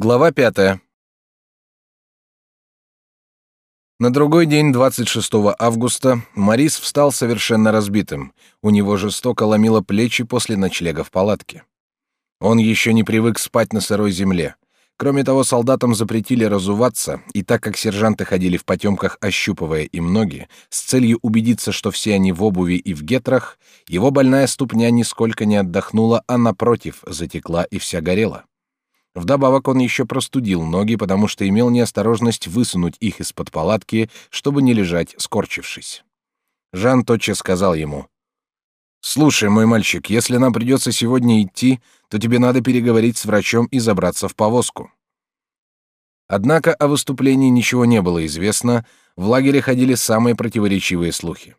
Глава пятая. На другой день, 26 августа, Морис встал совершенно разбитым. У него жестоко ломило плечи после ночлега в палатке. Он еще не привык спать на сырой земле. Кроме того, солдатам запретили разуваться, и так как сержанты ходили в потемках, ощупывая им ноги, с целью убедиться, что все они в обуви и в гетрах, его больная ступня нисколько не отдохнула, а напротив, затекла и вся горела. Вдобавок он еще простудил ноги, потому что имел неосторожность высунуть их из-под палатки, чтобы не лежать, скорчившись. Жан тотчас сказал ему, «Слушай, мой мальчик, если нам придется сегодня идти, то тебе надо переговорить с врачом и забраться в повозку». Однако о выступлении ничего не было известно, в лагере ходили самые противоречивые слухи.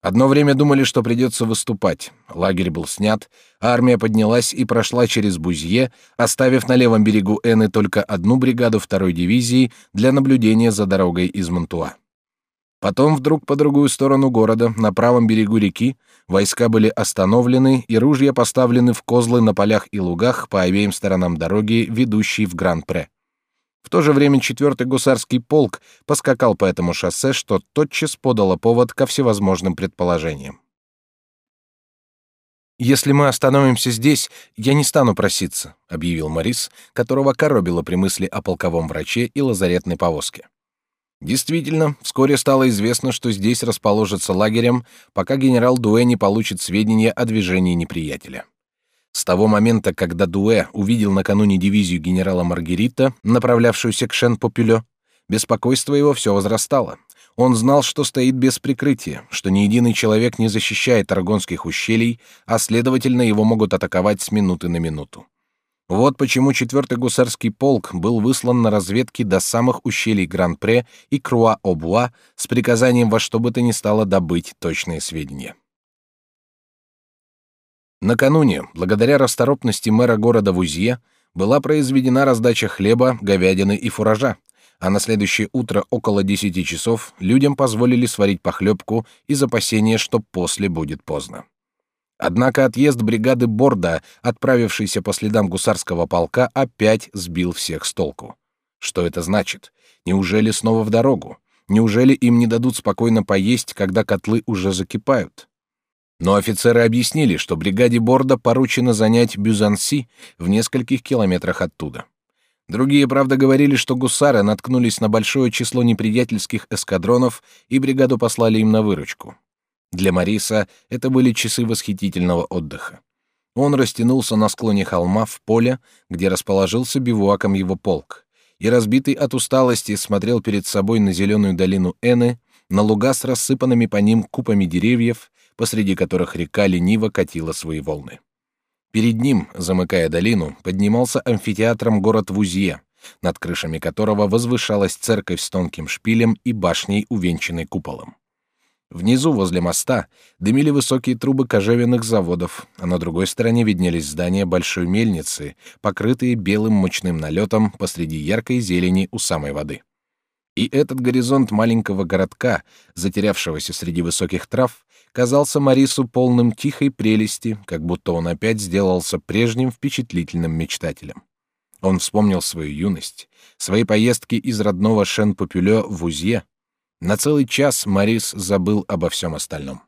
Одно время думали, что придется выступать. Лагерь был снят, армия поднялась и прошла через Бузье, оставив на левом берегу Эны только одну бригаду второй дивизии для наблюдения за дорогой из Монтуа. Потом вдруг по другую сторону города, на правом берегу реки, войска были остановлены и ружья поставлены в козлы на полях и лугах по обеим сторонам дороги, ведущей в Гран-Пре. В то же время четвертый гусарский полк поскакал по этому шоссе, что тотчас подало повод ко всевозможным предположениям. «Если мы остановимся здесь, я не стану проситься», — объявил Морис, которого коробило при мысли о полковом враче и лазаретной повозке. Действительно, вскоре стало известно, что здесь расположится лагерем, пока генерал Дуэ не получит сведения о движении неприятеля. С того момента, когда Дуэ увидел накануне дивизию генерала Маргарита, направлявшуюся к Шен-Попюлё, беспокойство его все возрастало. Он знал, что стоит без прикрытия, что ни единый человек не защищает аргонских ущелий, а следовательно его могут атаковать с минуты на минуту. Вот почему четвертый гусарский полк был выслан на разведки до самых ущелий Гран-Пре и Круа-Обуа с приказанием во что бы то ни стало добыть точные сведения. Накануне, благодаря расторопности мэра города Вузье, была произведена раздача хлеба, говядины и фуража, а на следующее утро около десяти часов людям позволили сварить похлебку из опасения, что после будет поздно. Однако отъезд бригады Борда, отправившийся по следам гусарского полка, опять сбил всех с толку. Что это значит? Неужели снова в дорогу? Неужели им не дадут спокойно поесть, когда котлы уже закипают? Но офицеры объяснили, что бригаде Борда поручено занять Бюзанси в нескольких километрах оттуда. Другие, правда, говорили, что гусары наткнулись на большое число неприятельских эскадронов и бригаду послали им на выручку. Для Мариса это были часы восхитительного отдыха. Он растянулся на склоне холма в поле, где расположился бивуаком его полк, и разбитый от усталости смотрел перед собой на зеленую долину Эны, на луга с рассыпанными по ним купами деревьев посреди которых река лениво катила свои волны. Перед ним, замыкая долину, поднимался амфитеатром город Вузье, над крышами которого возвышалась церковь с тонким шпилем и башней, увенчанной куполом. Внизу, возле моста, дымили высокие трубы кожевенных заводов, а на другой стороне виднелись здания большой мельницы, покрытые белым мучным налетом посреди яркой зелени у самой воды. И этот горизонт маленького городка, затерявшегося среди высоких трав, казался Марису полным тихой прелести, как будто он опять сделался прежним впечатлительным мечтателем. Он вспомнил свою юность, свои поездки из родного Шен-Попюлё в Узье. На целый час Марис забыл обо всем остальном.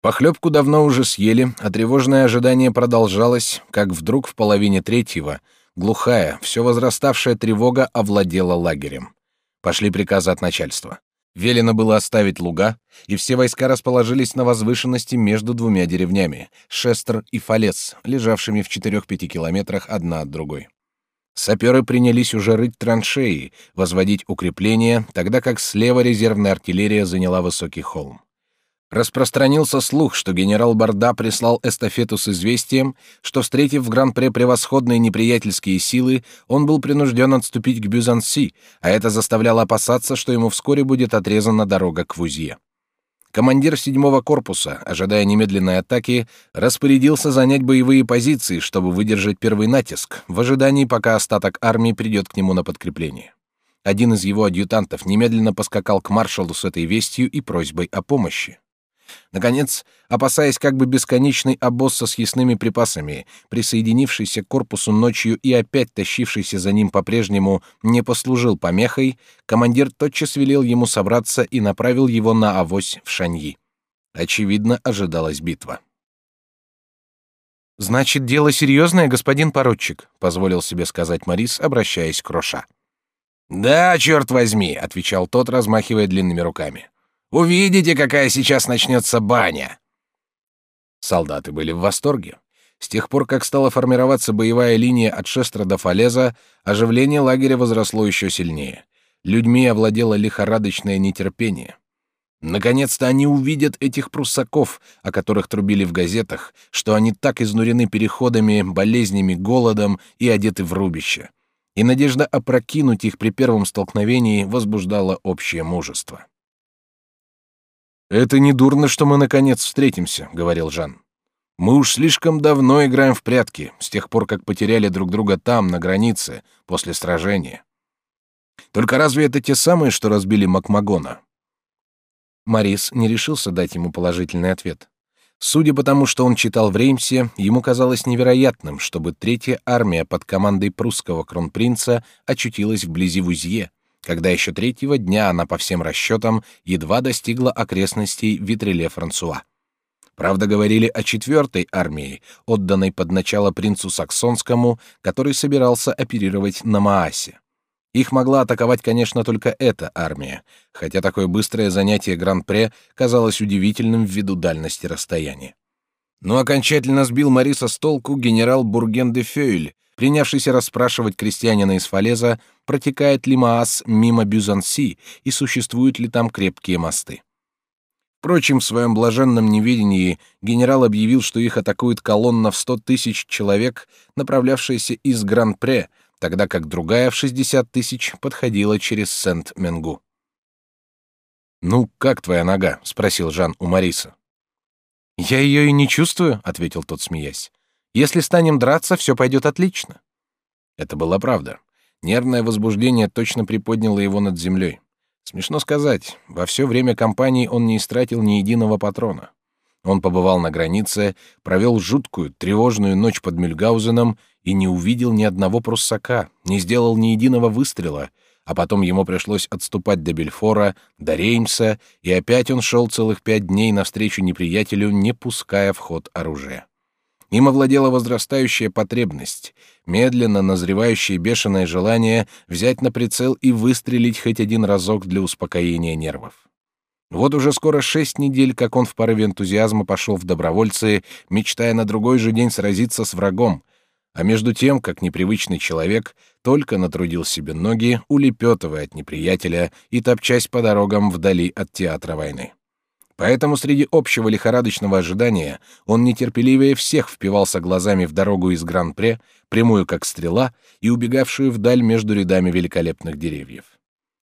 Похлебку давно уже съели, а тревожное ожидание продолжалось, как вдруг в половине третьего глухая, все возраставшая тревога овладела лагерем. Пошли приказы от начальства. Велено было оставить луга, и все войска расположились на возвышенности между двумя деревнями — Шестр и Фалец, лежавшими в четырех-пяти километрах одна от другой. Саперы принялись уже рыть траншеи, возводить укрепления, тогда как слева резервная артиллерия заняла высокий холм. Распространился слух, что генерал Барда прислал эстафету с известием, что, встретив в Гран-Пре превосходные неприятельские силы, он был принужден отступить к Бюзанси, а это заставляло опасаться, что ему вскоре будет отрезана дорога к Вузье. Командир седьмого корпуса, ожидая немедленной атаки, распорядился занять боевые позиции, чтобы выдержать первый натиск, в ожидании, пока остаток армии придет к нему на подкрепление. Один из его адъютантов немедленно поскакал к маршалу с этой вестью и просьбой о помощи. Наконец, опасаясь как бы бесконечный обоз со съестными припасами, присоединившийся к корпусу ночью и опять тащившийся за ним по-прежнему, не послужил помехой, командир тотчас велел ему собраться и направил его на авось в Шаньи. Очевидно, ожидалась битва. «Значит, дело серьезное, господин поручик», — позволил себе сказать Морис, обращаясь к Роша. «Да, черт возьми», — отвечал тот, размахивая длинными руками. «Увидите, какая сейчас начнется баня!» Солдаты были в восторге. С тех пор, как стала формироваться боевая линия от Шестра до Фалеза, оживление лагеря возросло еще сильнее. Людьми овладело лихорадочное нетерпение. Наконец-то они увидят этих пруссаков, о которых трубили в газетах, что они так изнурены переходами, болезнями, голодом и одеты в рубище. И надежда опрокинуть их при первом столкновении возбуждала общее мужество. «Это не дурно, что мы наконец встретимся», — говорил Жан. «Мы уж слишком давно играем в прятки, с тех пор, как потеряли друг друга там, на границе, после сражения. Только разве это те самые, что разбили Макмагона?» Морис не решился дать ему положительный ответ. Судя по тому, что он читал в Реймсе, ему казалось невероятным, чтобы третья армия под командой прусского кронпринца очутилась вблизи Вузье, когда еще третьего дня она по всем расчетам едва достигла окрестностей Витреле-Франсуа. Правда, говорили о четвертой армии, отданной под начало принцу Саксонскому, который собирался оперировать на Маасе. Их могла атаковать, конечно, только эта армия, хотя такое быстрое занятие Гран-Пре казалось удивительным ввиду дальности расстояния. Но окончательно сбил Мариса с толку генерал Бурген де Фёйль, принявшийся расспрашивать крестьянина из Фалеза, протекает ли Маас мимо Бюзанси и существуют ли там крепкие мосты. Впрочем, в своем блаженном неведении генерал объявил, что их атакует колонна в сто тысяч человек, направлявшаяся из Гран-Пре, тогда как другая в 60 тысяч подходила через Сент-Менгу. «Ну, как твоя нога?» — спросил Жан у Мариса. «Я ее и не чувствую», — ответил тот, смеясь. «Если станем драться, все пойдет отлично». Это была правда. Нервное возбуждение точно приподняло его над землей. Смешно сказать, во все время кампании он не истратил ни единого патрона. Он побывал на границе, провел жуткую, тревожную ночь под Мюльгаузеном и не увидел ни одного пруссака, не сделал ни единого выстрела, а потом ему пришлось отступать до Бельфора, до Реймса, и опять он шел целых пять дней навстречу неприятелю, не пуская в ход оружия. Им овладела возрастающая потребность, медленно назревающее бешеное желание взять на прицел и выстрелить хоть один разок для успокоения нервов. Вот уже скоро шесть недель, как он в порыве энтузиазма пошел в добровольцы, мечтая на другой же день сразиться с врагом, а между тем, как непривычный человек, только натрудил себе ноги, улепетывая от неприятеля и топчась по дорогам вдали от театра войны. Поэтому среди общего лихорадочного ожидания он нетерпеливее всех впивался глазами в дорогу из Гран-Пре, прямую как стрела и убегавшую вдаль между рядами великолепных деревьев.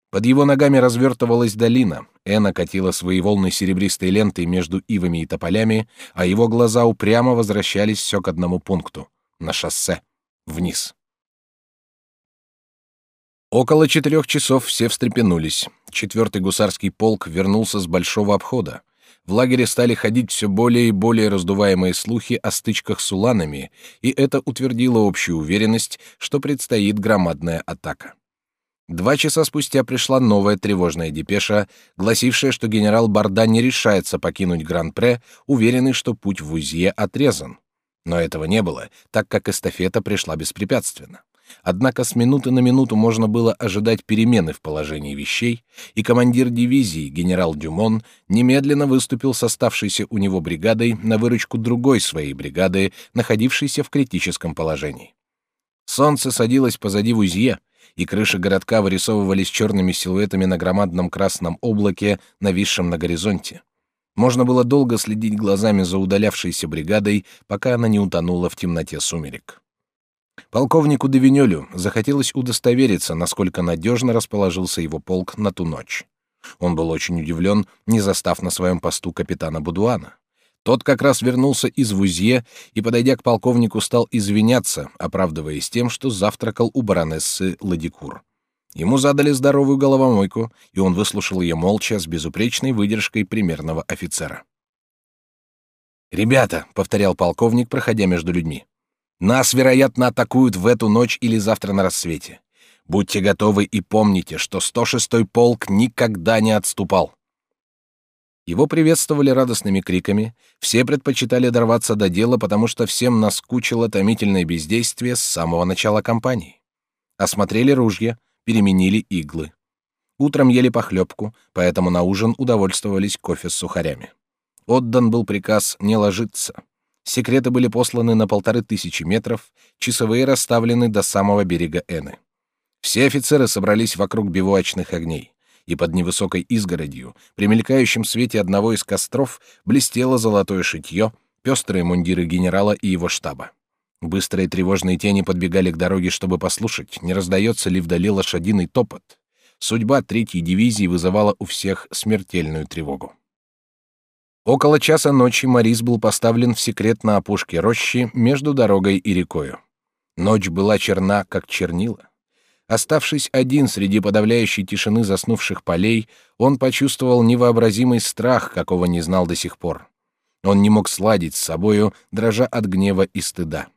Под его ногами развертывалась долина, Эна катила свои волны серебристой лентой между ивами и тополями, а его глаза упрямо возвращались все к одному пункту на шоссе, вниз. Около четырех часов все встрепенулись. Четвертый гусарский полк вернулся с большого обхода. В лагере стали ходить все более и более раздуваемые слухи о стычках с уланами, и это утвердило общую уверенность, что предстоит громадная атака. Два часа спустя пришла новая тревожная депеша, гласившая, что генерал Барда не решается покинуть Гран-Пре, уверенный, что путь в Узье отрезан. Но этого не было, так как эстафета пришла беспрепятственно. Однако с минуты на минуту можно было ожидать перемены в положении вещей, и командир дивизии, генерал Дюмон, немедленно выступил с оставшейся у него бригадой на выручку другой своей бригады, находившейся в критическом положении. Солнце садилось позади Вузье, и крыши городка вырисовывались черными силуэтами на громадном красном облаке, нависшем на горизонте. Можно было долго следить глазами за удалявшейся бригадой, пока она не утонула в темноте сумерек. Полковнику Девинёлю захотелось удостовериться, насколько надежно расположился его полк на ту ночь. Он был очень удивлен, не застав на своем посту капитана Будуана. Тот как раз вернулся из Вузье и, подойдя к полковнику, стал извиняться, оправдываясь тем, что завтракал у баронессы Ладикур. Ему задали здоровую головомойку, и он выслушал ее молча с безупречной выдержкой примерного офицера. «Ребята», — повторял полковник, проходя между людьми, — «нас, вероятно, атакуют в эту ночь или завтра на рассвете. Будьте готовы и помните, что 106-й полк никогда не отступал». Его приветствовали радостными криками, все предпочитали дорваться до дела, потому что всем наскучило томительное бездействие с самого начала кампании. Осмотрели ружья, переменили иглы. Утром ели похлебку, поэтому на ужин удовольствовались кофе с сухарями. Отдан был приказ не ложиться. Секреты были посланы на полторы тысячи метров, часовые расставлены до самого берега Эны. Все офицеры собрались вокруг бивуачных огней, и под невысокой изгородью, при мелькающем свете одного из костров, блестело золотое шитье, пестрые мундиры генерала и его штаба. Быстрые тревожные тени подбегали к дороге, чтобы послушать, не раздается ли вдали лошадиный топот судьба третьей дивизии вызывала у всех смертельную тревогу. Около часа ночи Морис был поставлен в секрет на опушке рощи между дорогой и рекою. Ночь была черна, как чернила. Оставшись один среди подавляющей тишины заснувших полей, он почувствовал невообразимый страх, какого не знал до сих пор. Он не мог сладить с собою, дрожа от гнева и стыда.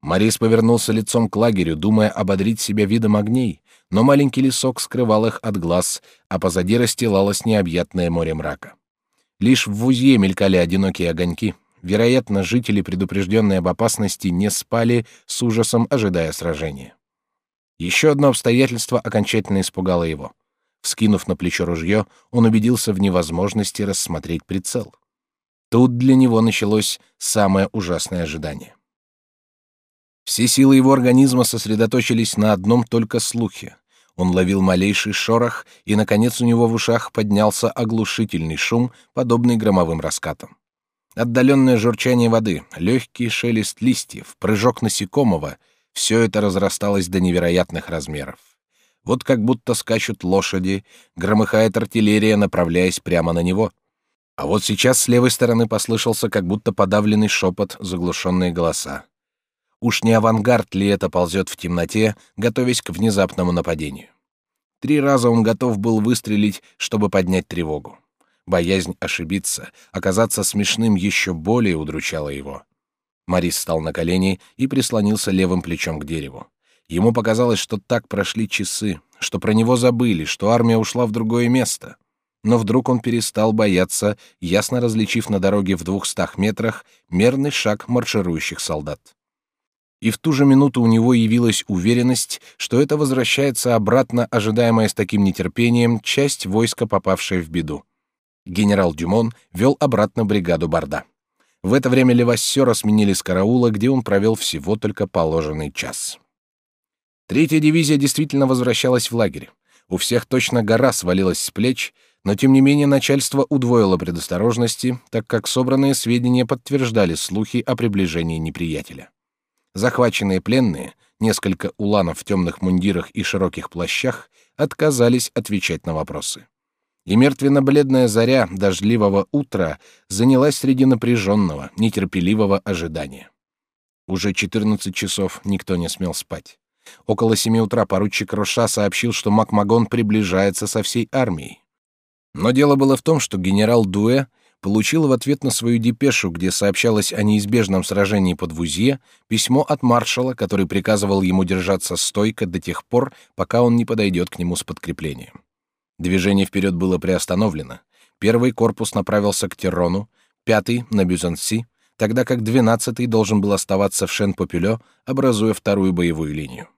Морис повернулся лицом к лагерю, думая ободрить себя видом огней, но маленький лесок скрывал их от глаз, а позади расстилалось необъятное море мрака. Лишь в Вузье мелькали одинокие огоньки. Вероятно, жители, предупрежденные об опасности, не спали, с ужасом ожидая сражения. Еще одно обстоятельство окончательно испугало его. Скинув на плечо ружье, он убедился в невозможности рассмотреть прицел. Тут для него началось самое ужасное ожидание. Все силы его организма сосредоточились на одном только слухе. Он ловил малейший шорох, и, наконец, у него в ушах поднялся оглушительный шум, подобный громовым раскатам. Отдаленное журчание воды, легкий шелест листьев, прыжок насекомого — все это разрасталось до невероятных размеров. Вот как будто скачут лошади, громыхает артиллерия, направляясь прямо на него. А вот сейчас с левой стороны послышался как будто подавленный шепот, заглушенные голоса. Уж не авангард ли это ползет в темноте, готовясь к внезапному нападению? Три раза он готов был выстрелить, чтобы поднять тревогу. Боязнь ошибиться, оказаться смешным еще более удручала его. Марис встал на колени и прислонился левым плечом к дереву. Ему показалось, что так прошли часы, что про него забыли, что армия ушла в другое место. Но вдруг он перестал бояться, ясно различив на дороге в двухстах метрах мерный шаг марширующих солдат и в ту же минуту у него явилась уверенность, что это возвращается обратно, ожидаемая с таким нетерпением, часть войска, попавшая в беду. Генерал Дюмон вел обратно бригаду Барда. В это время Левассера сменили с караула, где он провел всего только положенный час. Третья дивизия действительно возвращалась в лагерь. У всех точно гора свалилась с плеч, но тем не менее начальство удвоило предосторожности, так как собранные сведения подтверждали слухи о приближении неприятеля. Захваченные пленные, несколько уланов в темных мундирах и широких плащах, отказались отвечать на вопросы. И мертвенно-бледная заря дождливого утра занялась среди напряженного, нетерпеливого ожидания. Уже 14 часов никто не смел спать. Около семи утра поручик Роша сообщил, что Макмагон приближается со всей армией. Но дело было в том, что генерал Дуэ получил в ответ на свою депешу, где сообщалось о неизбежном сражении под Вузье, письмо от маршала, который приказывал ему держаться стойко до тех пор, пока он не подойдет к нему с подкреплением. Движение вперед было приостановлено. Первый корпус направился к Террону, пятый — на Бюзанси, тогда как двенадцатый должен был оставаться в Шен-Попюлё, образуя вторую боевую линию.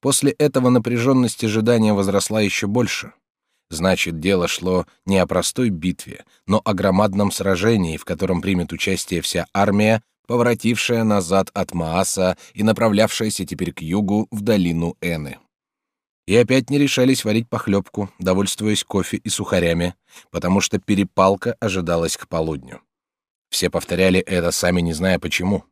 После этого напряженность ожидания возросла еще больше — Значит, дело шло не о простой битве, но о громадном сражении, в котором примет участие вся армия, поворотившая назад от Мааса и направлявшаяся теперь к югу в долину Эны. И опять не решались варить похлебку, довольствуясь кофе и сухарями, потому что перепалка ожидалась к полудню. Все повторяли это, сами не зная почему.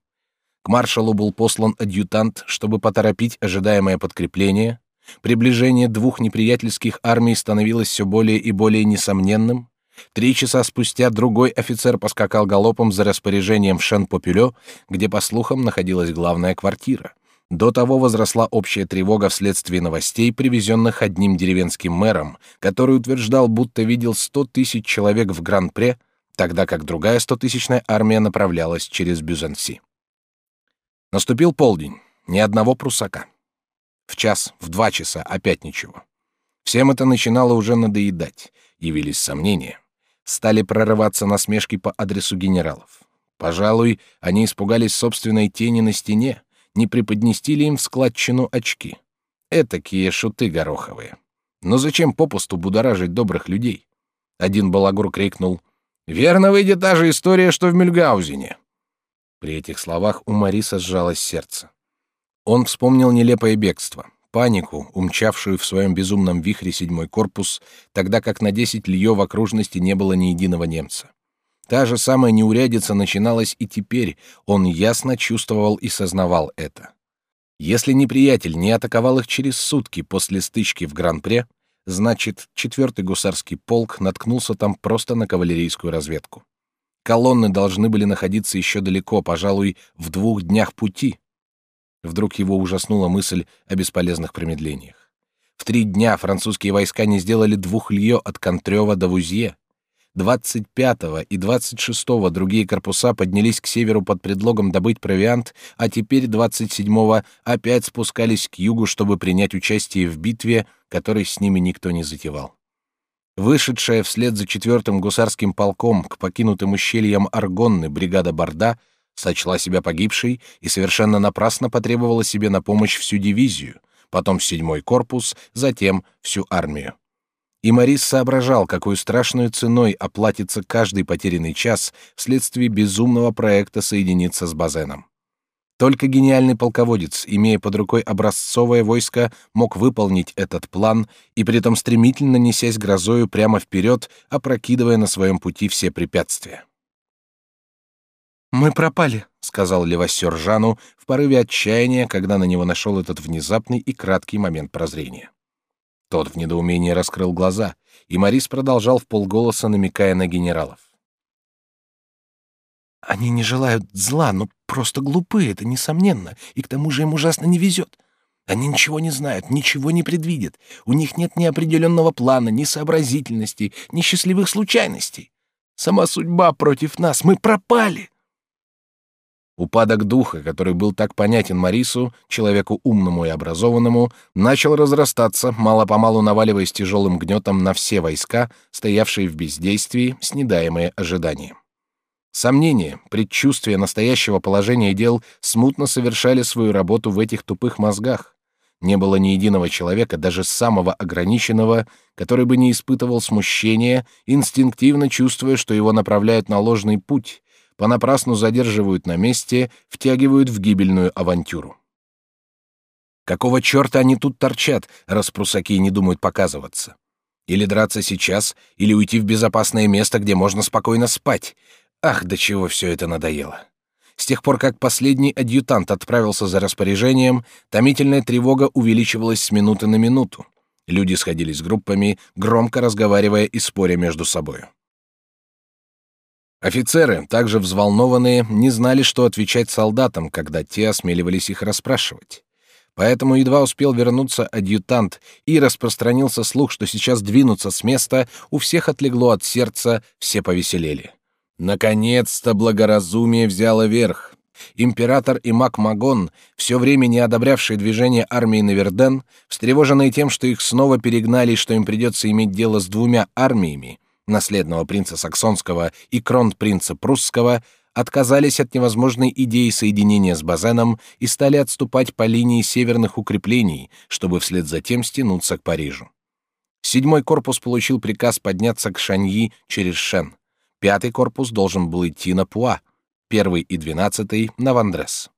К маршалу был послан адъютант, чтобы поторопить ожидаемое подкрепление, Приближение двух неприятельских армий становилось все более и более несомненным. Три часа спустя другой офицер поскакал галопом за распоряжением в Шен-Попюлё, где, по слухам, находилась главная квартира. До того возросла общая тревога вследствие новостей, привезенных одним деревенским мэром, который утверждал, будто видел сто тысяч человек в Гран-Пре, тогда как другая стотысячная армия направлялась через Бюзенси. Наступил полдень, ни одного прусака. В час, в два часа опять ничего. Всем это начинало уже надоедать, явились сомнения. Стали прорываться насмешки по адресу генералов. Пожалуй, они испугались собственной тени на стене, не преподнести ли им в складчину очки. Этакие шуты гороховые. Но зачем попусту будоражить добрых людей? Один балагур крикнул «Верно выйдет та же история, что в Мюльгаузене». При этих словах у Мариса сжалось сердце. Он вспомнил нелепое бегство, панику, умчавшую в своем безумном вихре седьмой корпус, тогда как на десять льё в окружности не было ни единого немца. Та же самая неурядица начиналась и теперь, он ясно чувствовал и сознавал это. Если неприятель не атаковал их через сутки после стычки в Гран-Пре, значит, четвертый гусарский полк наткнулся там просто на кавалерийскую разведку. Колонны должны были находиться еще далеко, пожалуй, в двух днях пути. Вдруг его ужаснула мысль о бесполезных промедлениях. В три дня французские войска не сделали двух лье от Контрёва до Вузье. 25-го и 26-го другие корпуса поднялись к северу под предлогом добыть провиант, а теперь 27-го опять спускались к югу, чтобы принять участие в битве, которой с ними никто не затевал. Вышедшая вслед за четвертым гусарским полком к покинутым ущельям Аргонны бригада Борда сочла себя погибшей и совершенно напрасно потребовала себе на помощь всю дивизию, потом седьмой корпус, затем всю армию. И Морис соображал, какой страшной ценой оплатится каждый потерянный час вследствие безумного проекта соединиться с Базеном. Только гениальный полководец, имея под рукой образцовое войско, мог выполнить этот план и при этом стремительно несясь грозою прямо вперед, опрокидывая на своем пути все препятствия. «Мы пропали», — сказал Левассер Жану в порыве отчаяния, когда на него нашел этот внезапный и краткий момент прозрения. Тот в недоумении раскрыл глаза, и Морис продолжал в полголоса, намекая на генералов. «Они не желают зла, но просто глупы, это несомненно, и к тому же им ужасно не везет. Они ничего не знают, ничего не предвидят. У них нет ни определенного плана, ни сообразительности, ни счастливых случайностей. Сама судьба против нас, мы пропали. Упадок духа, который был так понятен Марису, человеку умному и образованному, начал разрастаться, мало-помалу наваливаясь тяжелым гнетом на все войска, стоявшие в бездействии, снедаемые ожиданием. Сомнения, предчувствия настоящего положения дел смутно совершали свою работу в этих тупых мозгах. Не было ни единого человека, даже самого ограниченного, который бы не испытывал смущения, инстинктивно чувствуя, что его направляют на ложный путь, понапрасну задерживают на месте, втягивают в гибельную авантюру. Какого черта они тут торчат, раз прусаки не думают показываться? Или драться сейчас, или уйти в безопасное место, где можно спокойно спать. Ах, до чего все это надоело. С тех пор, как последний адъютант отправился за распоряжением, томительная тревога увеличивалась с минуты на минуту. Люди сходились группами, громко разговаривая и споря между собой. Офицеры, также взволнованные, не знали, что отвечать солдатам, когда те осмеливались их расспрашивать. Поэтому едва успел вернуться адъютант и распространился слух, что сейчас двинуться с места, у всех отлегло от сердца, все повеселели. Наконец-то благоразумие взяло верх. Император и Макмагон, все время не одобрявшие движение армии на Верден, встревоженные тем, что их снова перегнали и что им придется иметь дело с двумя армиями, наследного принца саксонского и кронпринца прусского, отказались от невозможной идеи соединения с Базеном и стали отступать по линии северных укреплений, чтобы вслед за тем стянуться к Парижу. Седьмой корпус получил приказ подняться к Шаньи через Шен. Пятый корпус должен был идти на Пуа, первый и двенадцатый — на Вандрес.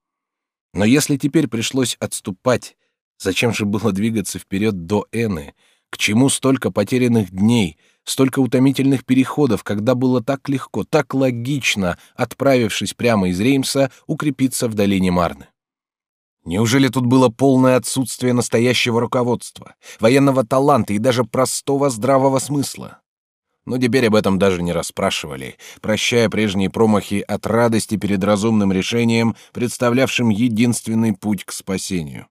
Но если теперь пришлось отступать, зачем же было двигаться вперед до Эны? К чему столько потерянных дней — столько утомительных переходов, когда было так легко, так логично, отправившись прямо из Реймса, укрепиться в долине Марны. Неужели тут было полное отсутствие настоящего руководства, военного таланта и даже простого здравого смысла? Но теперь об этом даже не расспрашивали, прощая прежние промахи от радости перед разумным решением, представлявшим единственный путь к спасению.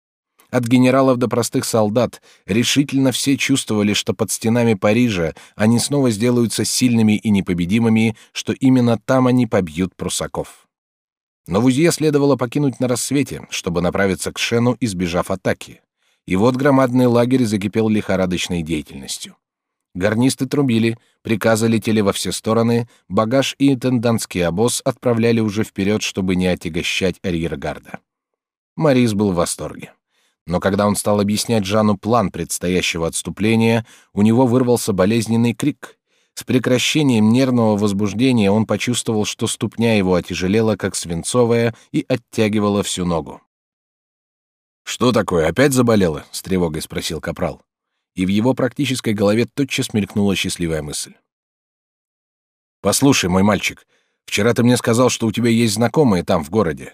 От генералов до простых солдат решительно все чувствовали, что под стенами Парижа они снова сделаются сильными и непобедимыми, что именно там они побьют прусаков. Но Вузье следовало покинуть на рассвете, чтобы направиться к Шену, избежав атаки. И вот громадный лагерь закипел лихорадочной деятельностью. Гарнисты трубили, приказы летели во все стороны, багаж и интендантский обоз отправляли уже вперед, чтобы не отягощать арьергарда. Марис был в восторге. Но когда он стал объяснять Жану план предстоящего отступления, у него вырвался болезненный крик. С прекращением нервного возбуждения он почувствовал, что ступня его отяжелела, как свинцовая, и оттягивала всю ногу. «Что такое, опять заболела?» — с тревогой спросил капрал и в его практической голове тотчас мелькнула счастливая мысль. «Послушай, мой мальчик, вчера ты мне сказал, что у тебя есть знакомые там, в городе.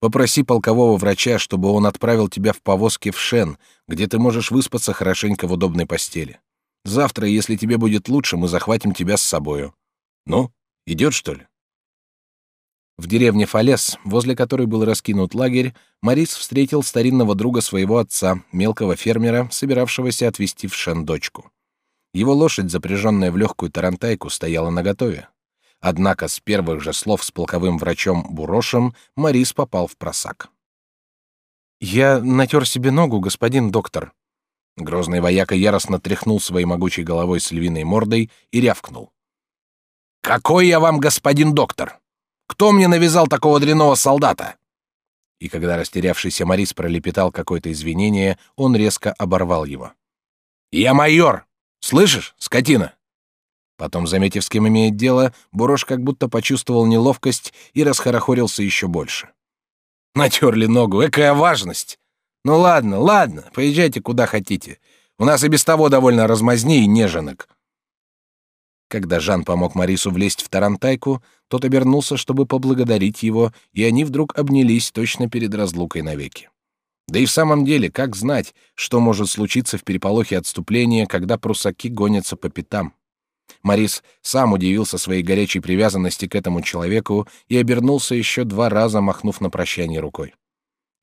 Попроси полкового врача, чтобы он отправил тебя в повозке в Шен, где ты можешь выспаться хорошенько в удобной постели. Завтра, если тебе будет лучше, мы захватим тебя с собою. Ну, идет что ли?» В деревне Фалес, возле которой был раскинут лагерь, Морис встретил старинного друга своего отца, мелкого фермера, собиравшегося отвезти в Шен дочку. Его лошадь, запряженная в легкую тарантайку, стояла наготове. Однако с первых же слов с полковым врачом Бурошем Морис попал в просак. «Я натер себе ногу, господин доктор». Грозный вояка яростно тряхнул своей могучей головой с львиной мордой и рявкнул. «Какой я вам господин доктор? Кто мне навязал такого дрянного солдата?» И когда растерявшийся Морис пролепетал какое-то извинение, он резко оборвал его. «Я майор! Слышишь, скотина?» Потом, заметив, с кем имеет дело, Бурош как будто почувствовал неловкость и расхорохорился еще больше. «Натерли ногу, экая важность! Ну ладно, ладно, поезжайте куда хотите. У нас и без того довольно размазни и неженок. Когда Жан помог Марису влезть в тарантайку, тот обернулся, чтобы поблагодарить его, и они вдруг обнялись точно перед разлукой навеки. Да и в самом деле, как знать, что может случиться в переполохе отступления, когда прусаки гонятся по пятам? Марис сам удивился своей горячей привязанности к этому человеку и обернулся еще два раза, махнув на прощание рукой.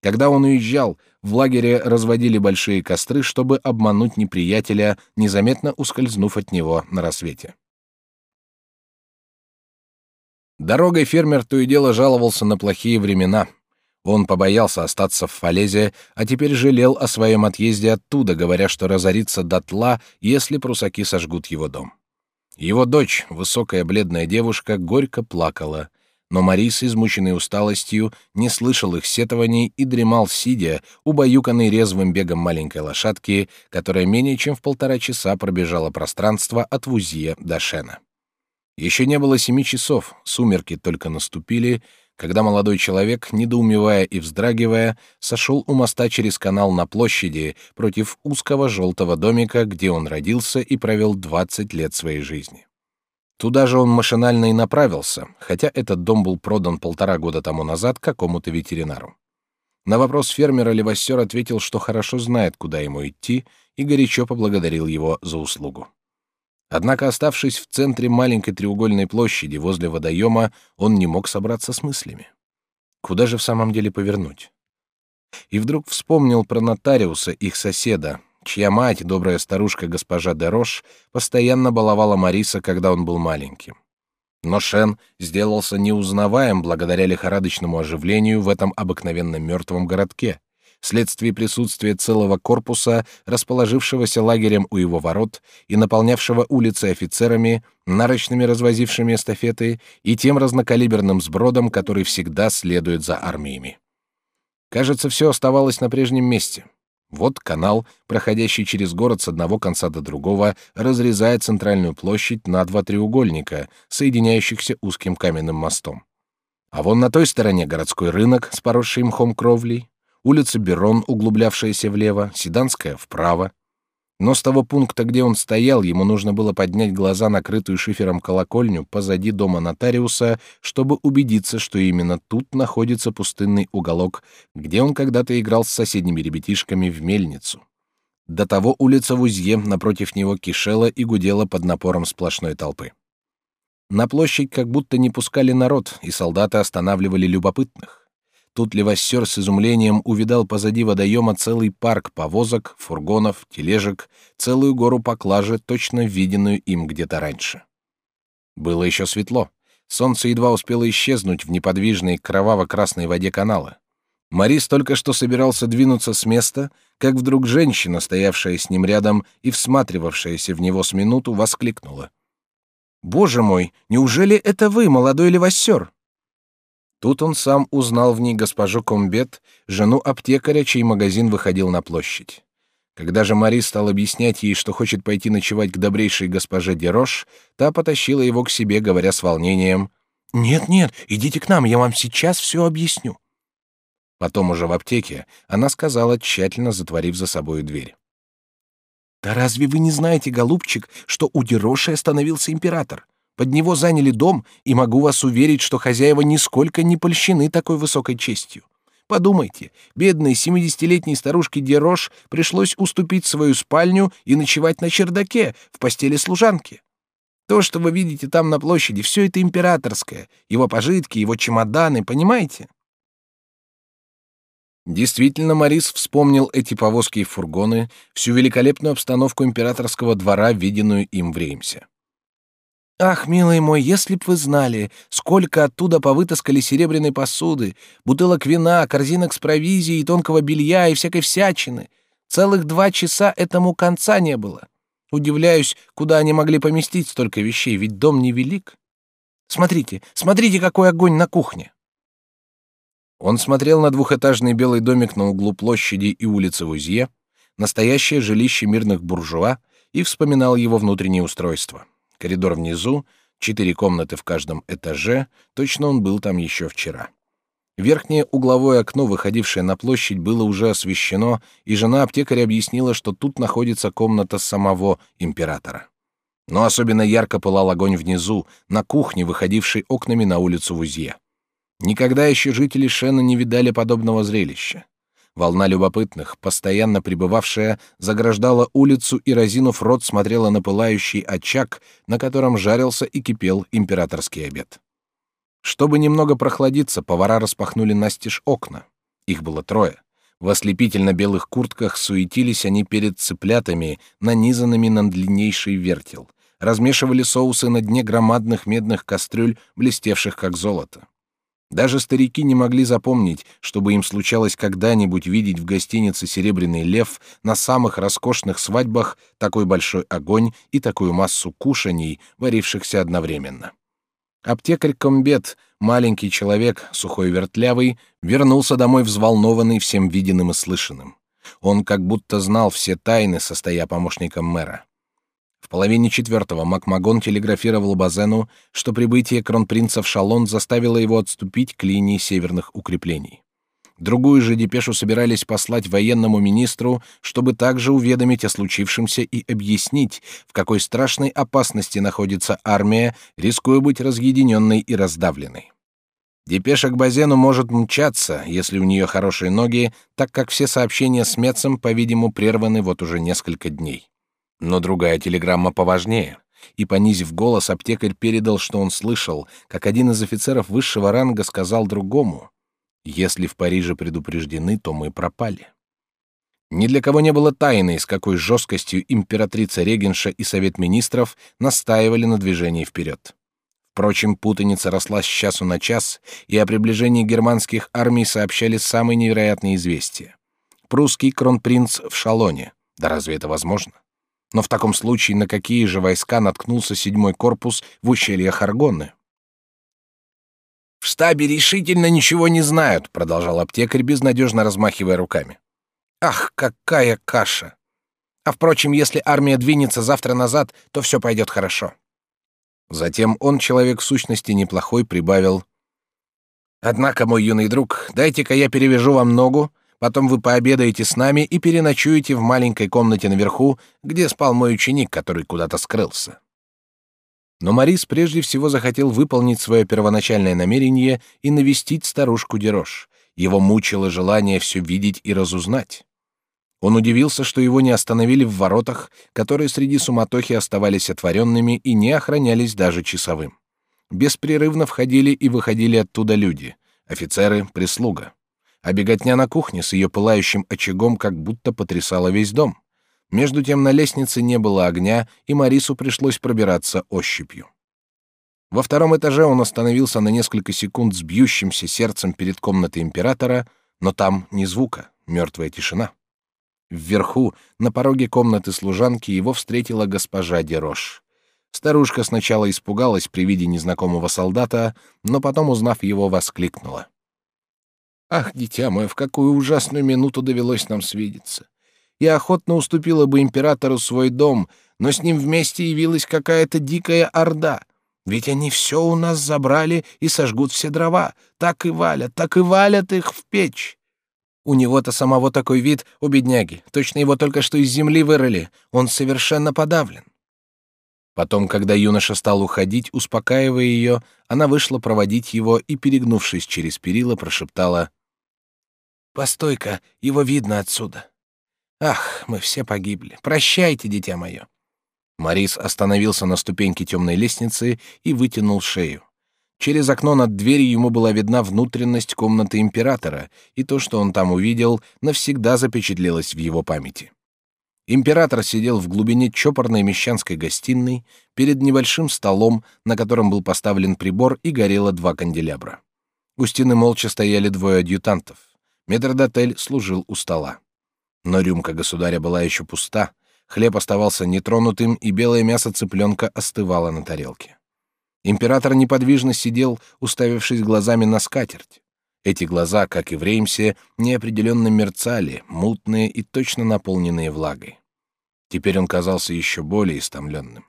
Когда он уезжал, в лагере разводили большие костры, чтобы обмануть неприятеля, незаметно ускользнув от него на рассвете. Дорогой фермер то и дело жаловался на плохие времена. Он побоялся остаться в Фалезе, а теперь жалел о своем отъезде оттуда, говоря, что разорится дотла, если прусаки сожгут его дом. Его дочь, высокая бледная девушка, горько плакала, но Марис, измученный усталостью, не слышал их сетований и дремал сидя, убаюканный резвым бегом маленькой лошадки, которая менее чем в полтора часа пробежала пространство от Вузье до Шена. Еще не было семи часов, сумерки только наступили, когда молодой человек, недоумевая и вздрагивая, сошел у моста через канал на площади против узкого желтого домика, где он родился и провел двадцать лет своей жизни. Туда же он машинально и направился, хотя этот дом был продан полтора года тому назад какому-то ветеринару. На вопрос фермера Левассер ответил, что хорошо знает, куда ему идти, и горячо поблагодарил его за услугу. Однако, оставшись в центре маленькой треугольной площади возле водоема, он не мог собраться с мыслями. Куда же в самом деле повернуть? И вдруг вспомнил про нотариуса, их соседа, чья мать, добрая старушка госпожа Дерош, постоянно баловала Мариса, когда он был маленьким. Но Шен сделался неузнаваем благодаря лихорадочному оживлению в этом обыкновенно мертвом городке вследствие присутствия целого корпуса, расположившегося лагерем у его ворот и наполнявшего улицы офицерами, нарочными развозившими эстафеты и тем разнокалиберным сбродом, который всегда следует за армиями. Кажется, все оставалось на прежнем месте. Вот канал, проходящий через город с одного конца до другого, разрезает центральную площадь на два треугольника, соединяющихся узким каменным мостом. А вон на той стороне городской рынок с поросшей мхом кровлей, улица Берон, углублявшаяся влево, Седанская вправо. Но с того пункта, где он стоял, ему нужно было поднять глаза на крытую шифером колокольню позади дома нотариуса, чтобы убедиться, что именно тут находится пустынный уголок, где он когда-то играл с соседними ребятишками в мельницу. До того улица Вузье напротив него кишела и гудела под напором сплошной толпы. На площадь как будто не пускали народ, и солдаты останавливали любопытных. Тут Левассер с изумлением увидал позади водоема целый парк повозок, фургонов, тележек, целую гору поклажи, точно виденную им где-то раньше. Было еще светло. Солнце едва успело исчезнуть в неподвижной кроваво-красной воде канала. Морис только что собирался двинуться с места, как вдруг женщина, стоявшая с ним рядом и всматривавшаяся в него с минуту, воскликнула. «Боже мой, неужели это вы, молодой левассер?» Тут он сам узнал в ней госпожу Комбет, жену аптекаря, чей магазин выходил на площадь. Когда же Мари стал объяснять ей, что хочет пойти ночевать к добрейшей госпоже Дерош, та потащила его к себе, говоря с волнением, «Нет-нет, идите к нам, я вам сейчас все объясню». Потом уже в аптеке она сказала, тщательно затворив за собой дверь. «Да разве вы не знаете, голубчик, что у Дероши остановился император? Под него заняли дом, и могу вас уверить, что хозяева нисколько не польщены такой высокой честью. Подумайте, бедной семидесятилетней старушке Дерош пришлось уступить свою спальню и ночевать на чердаке в постели служанки. То, что вы видите там на площади, все это императорское, его пожитки, его чемоданы, понимаете? Действительно, Морис вспомнил эти повозки и фургоны, всю великолепную обстановку императорского двора, виденную им в Реймсе. Ах, милый мой, если б вы знали, сколько оттуда повытаскали серебряной посуды, бутылок вина, корзинок с провизией, тонкого белья и всякой всячины. Целых два часа этому конца не было. Удивляюсь, куда они могли поместить столько вещей, ведь дом невелик. Смотрите, смотрите, какой огонь на кухне. Он смотрел на двухэтажный белый домик на углу площади и улицы Вузье, настоящее жилище мирных буржуа, и вспоминал его внутреннее устройство. Коридор внизу, четыре комнаты в каждом этаже, точно он был там еще вчера. Верхнее угловое окно, выходившее на площадь, было уже освещено, и жена аптекаря объяснила, что тут находится комната самого императора. Но особенно ярко пылал огонь внизу, на кухне, выходившей окнами на улицу Вузье. Никогда еще жители Шена не видали подобного зрелища. Волна любопытных, постоянно пребывавшая, заграждала улицу и, разинув рот, смотрела на пылающий очаг, на котором жарился и кипел императорский обед. Чтобы немного прохладиться, повара распахнули настежь окна. Их было трое. В ослепительно белых куртках суетились они перед цыплятами, нанизанными на длиннейший вертел. Размешивали соусы на дне громадных медных кастрюль, блестевших как золото. Даже старики не могли запомнить, чтобы им случалось когда-нибудь видеть в гостинице «Серебряный лев» на самых роскошных свадьбах такой большой огонь и такую массу кушаний, варившихся одновременно. Аптекарь Комбет, маленький человек, сухой вертлявый, вернулся домой взволнованный всем виденным и слышанным. Он как будто знал все тайны, состоя помощником мэра. В половине четвертого Макмагон телеграфировал Базену, что прибытие кронпринца в Шалон заставило его отступить к линии северных укреплений. Другую же депешу собирались послать военному министру, чтобы также уведомить о случившемся и объяснить, в какой страшной опасности находится армия, рискуя быть разъединенной и раздавленной. Депеша к Базену может мчаться, если у нее хорошие ноги, так как все сообщения с Мецем, по-видимому, прерваны вот уже несколько дней. Но другая телеграмма поважнее. И, понизив голос, аптекарь передал, что он слышал, как один из офицеров высшего ранга сказал другому, «Если в Париже предупреждены, то мы пропали». Ни для кого не было тайны, с какой жесткостью императрица Регенша и Совет Министров настаивали на движении вперед. Впрочем, путаница росла с часу на час, и о приближении германских армий сообщали самые невероятные известия. Прусский кронпринц в Шалоне. Да разве это возможно? Но в таком случае на какие же войска наткнулся седьмой корпус в ущелье Харгонны? В штабе решительно ничего не знают, продолжал аптекарь, безнадежно размахивая руками. Ах, какая каша! А впрочем, если армия двинется завтра назад, то все пойдет хорошо. Затем он, человек сущности неплохой, прибавил: Однако, мой юный друг, дайте-ка я перевяжу вам ногу, Потом вы пообедаете с нами и переночуете в маленькой комнате наверху, где спал мой ученик, который куда-то скрылся. Но Морис прежде всего захотел выполнить свое первоначальное намерение и навестить старушку Дерош. Его мучило желание все видеть и разузнать. Он удивился, что его не остановили в воротах, которые среди суматохи оставались отворенными и не охранялись даже часовым. Беспрерывно входили и выходили оттуда люди — офицеры, прислуга. А беготня на кухне с ее пылающим очагом как будто потрясала весь дом. Между тем на лестнице не было огня, и Марису пришлось пробираться ощупью. Во втором этаже он остановился на несколько секунд с бьющимся сердцем перед комнатой императора, но там ни звука, мертвая тишина. Вверху, на пороге комнаты служанки, его встретила госпожа Дерош. Старушка сначала испугалась при виде незнакомого солдата, но потом, узнав его, воскликнула. «Ах, дитя мое, в какую ужасную минуту довелось нам свидеться! Я охотно уступила бы императору свой дом, но с ним вместе явилась какая-то дикая орда. Ведь они все у нас забрали и сожгут все дрова. Так и валят, так и валят их в печь. У него-то самого такой вид, у бедняги. Точно его только что из земли вырыли. Он совершенно подавлен. Потом, когда юноша стал уходить, успокаивая ее, она вышла проводить его и, перегнувшись через перила, прошептала «Постой-ка, его видно отсюда. Ах, мы все погибли. Прощайте, дитя мое». Марис остановился на ступеньке темной лестницы и вытянул шею. Через окно над дверью ему была видна внутренность комнаты императора, и то, что он там увидел, навсегда запечатлелось в его памяти. Император сидел в глубине чопорной мещанской гостиной перед небольшим столом, на котором был поставлен прибор и горело два канделябра. У стены молча стояли двое адъютантов. Метрдотель служил у стола. Но рюмка государя была еще пуста, хлеб оставался нетронутым, и белое мясо цыпленка остывало на тарелке. Император неподвижно сидел, уставившись глазами на скатерть. Эти глаза, как и в Реймсе, неопределенно мерцали, мутные и точно наполненные влагой. Теперь он казался еще более истомленным.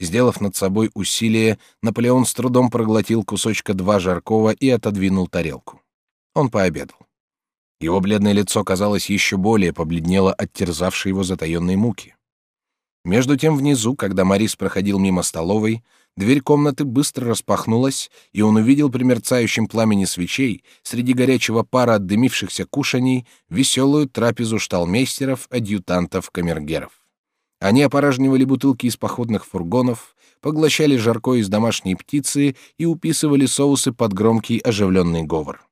Сделав над собой усилие, Наполеон с трудом проглотил кусочка два жаркого и отодвинул тарелку. Он пообедал. Его бледное лицо, казалось, еще более побледнело от терзавшей его затаенной муки. Между тем внизу, когда Морис проходил мимо столовой, Дверь комнаты быстро распахнулась, и он увидел при мерцающем пламени свечей среди горячего пара от дымившихся кушаний веселую трапезу шталмейстеров, адъютантов, камергеров. Они опорожнивали бутылки из походных фургонов, поглощали жарко из домашней птицы и уписывали соусы под громкий оживленный говор.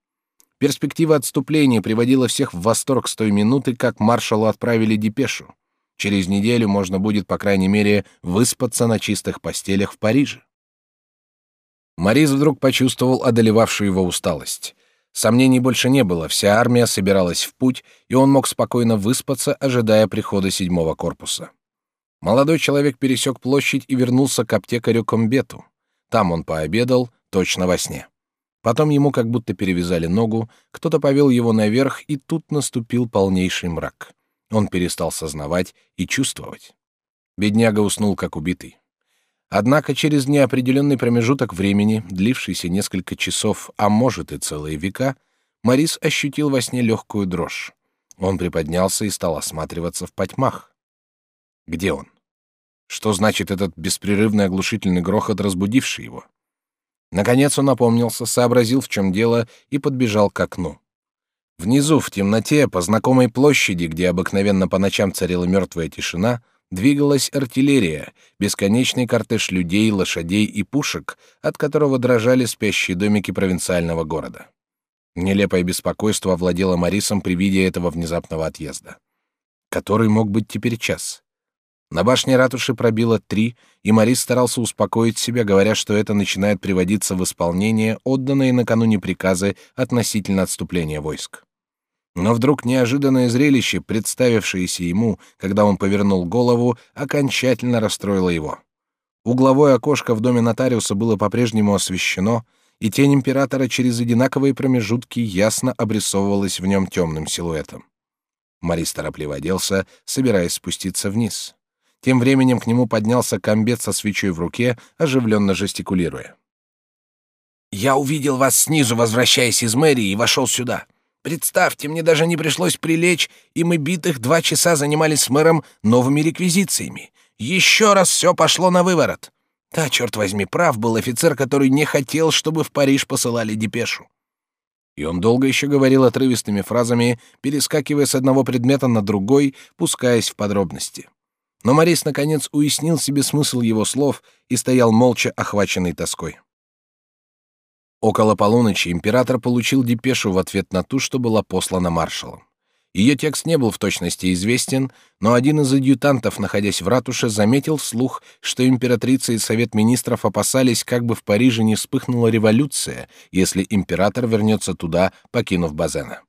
Перспектива отступления приводила всех в восторг с той минуты, как маршалу отправили депешу. Через неделю можно будет, по крайней мере, выспаться на чистых постелях в Париже. Морис вдруг почувствовал одолевавшую его усталость. Сомнений больше не было, вся армия собиралась в путь, и он мог спокойно выспаться, ожидая прихода седьмого корпуса. Молодой человек пересек площадь и вернулся к аптекарю Комбету. Там он пообедал, точно во сне. Потом ему как будто перевязали ногу, кто-то повел его наверх, и тут наступил полнейший мрак. Он перестал сознавать и чувствовать. Бедняга уснул как убитый. Однако через неопределенный промежуток времени, длившийся несколько часов, а может и целые века, Морис ощутил во сне легкую дрожь. Он приподнялся и стал осматриваться в потьмах. Где он? Что значит этот беспрерывный оглушительный грохот, разбудивший его? Наконец он опомнился, сообразил, в чем дело, и подбежал к окну. Внизу, в темноте, по знакомой площади, где обыкновенно по ночам царила мертвая тишина, двигалась артиллерия, бесконечный кортеж людей, лошадей и пушек, от которого дрожали спящие домики провинциального города. Нелепое беспокойство овладело Марисом при виде этого внезапного отъезда. Который мог быть теперь час? На башне ратуши пробило три, и Марис старался успокоить себя, говоря, что это начинает приводиться в исполнение отданные накануне приказы относительно отступления войск. Но вдруг неожиданное зрелище, представившееся ему, когда он повернул голову, окончательно расстроило его. Угловое окошко в доме нотариуса было по-прежнему освещено, и тень императора через одинаковые промежутки ясно обрисовывалась в нем темным силуэтом. Марис торопливо оделся, собираясь спуститься вниз. Тем временем к нему поднялся комбет со свечой в руке, оживленно жестикулируя. «Я увидел вас снизу, возвращаясь из мэрии, и вошел сюда. Представьте, мне даже не пришлось прилечь, и мы битых два часа занимались с мэром новыми реквизициями. Еще раз все пошло на выворот. Да, черт возьми, прав был офицер, который не хотел, чтобы в Париж посылали депешу. И он долго еще говорил отрывистыми фразами, перескакивая с одного предмета на другой, пускаясь в подробности. Но Морис наконец уяснил себе смысл его слов и стоял молча охваченный тоской. Около полуночи император получил депешу в ответ на ту, что была послана маршалом. Ее текст не был в точности известен, но один из адъютантов, находясь в ратуше, заметил вслух, что императрица и Совет министров опасались, как бы в Париже не вспыхнула революция, если император вернется туда, покинув Базена.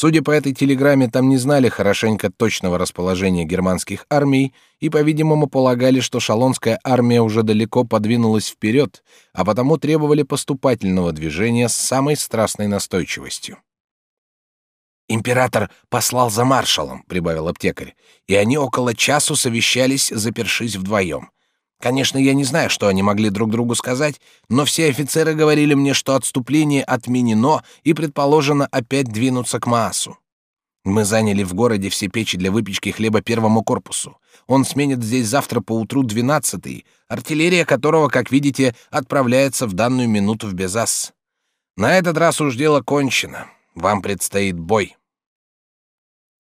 Судя по этой телеграмме, там не знали хорошенько точного расположения германских армий и, по-видимому, полагали, что шалонская армия уже далеко подвинулась вперед, а потому требовали поступательного движения с самой страстной настойчивостью. «Император послал за маршалом», — прибавил аптекарь, «и они около часу совещались, запершись вдвоем. Конечно, я не знаю, что они могли друг другу сказать, но все офицеры говорили мне, что отступление отменено и предположено опять двинуться к Маасу. Мы заняли в городе все печи для выпечки хлеба первому корпусу. Он сменит здесь завтра по утру двенадцатый, артиллерия которого, как видите, отправляется в данную минуту в Безас. На этот раз уж дело кончено. Вам предстоит бой.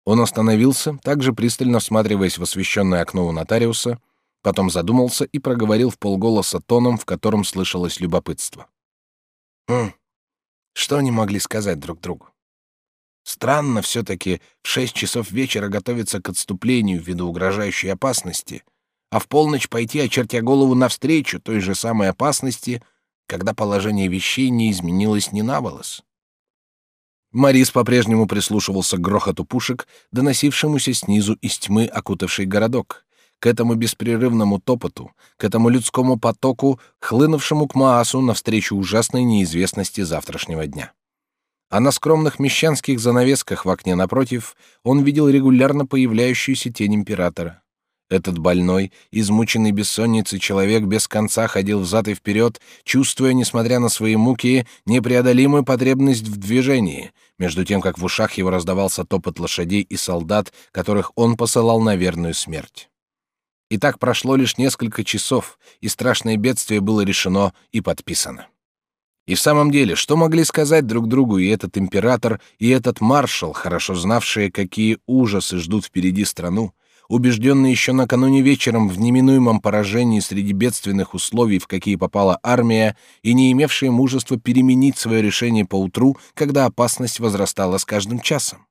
Он остановился, также пристально всматриваясь в освещенное окно у нотариуса, потом задумался и проговорил в полголоса тоном, в котором слышалось любопытство. «Хм, что они могли сказать друг другу? Странно все-таки в шесть часов вечера готовиться к отступлению ввиду угрожающей опасности, а в полночь пойти, очертя голову навстречу той же самой опасности, когда положение вещей не изменилось ни на волос. Марис по-прежнему прислушивался к грохоту пушек, доносившемуся снизу из тьмы, окутавшей городок, к этому беспрерывному топоту, к этому людскому потоку, хлынувшему к Маасу навстречу ужасной неизвестности завтрашнего дня. А на скромных мещанских занавесках в окне напротив он видел регулярно появляющуюся тень императора. Этот больной, измученный бессонницей человек без конца ходил взад и вперед, чувствуя, несмотря на свои муки, непреодолимую потребность в движении, между тем, как в ушах его раздавался топот лошадей и солдат, которых он посылал на верную смерть. И так прошло лишь несколько часов, и страшное бедствие было решено и подписано. И в самом деле, что могли сказать друг другу и этот император, и этот маршал, хорошо знавшие, какие ужасы ждут впереди страну, убежденный еще накануне вечером в неминуемом поражении среди бедственных условий, в какие попала армия, и не имевшие мужества переменить свое решение по утру, когда опасность возрастала с каждым часом.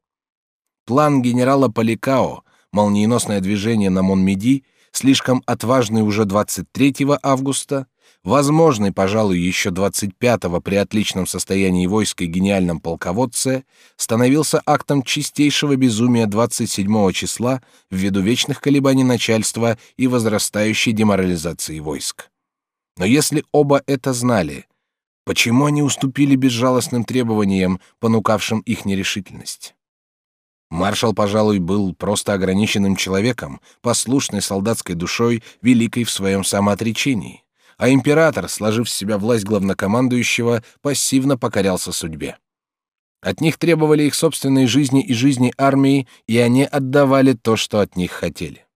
План генерала Поликао, молниеносное движение на Монмеди, слишком отважный уже 23 августа, возможный, пожалуй, еще 25-го при отличном состоянии войска и гениальном полководце, становился актом чистейшего безумия 27 числа ввиду вечных колебаний начальства и возрастающей деморализации войск. Но если оба это знали, почему они уступили безжалостным требованиям, понукавшим их нерешительность? Маршал, пожалуй, был просто ограниченным человеком, послушной солдатской душой, великой в своем самоотречении а император, сложив в себя власть главнокомандующего, пассивно покорялся судьбе. От них требовали их собственной жизни и жизни армии, и они отдавали то, что от них хотели.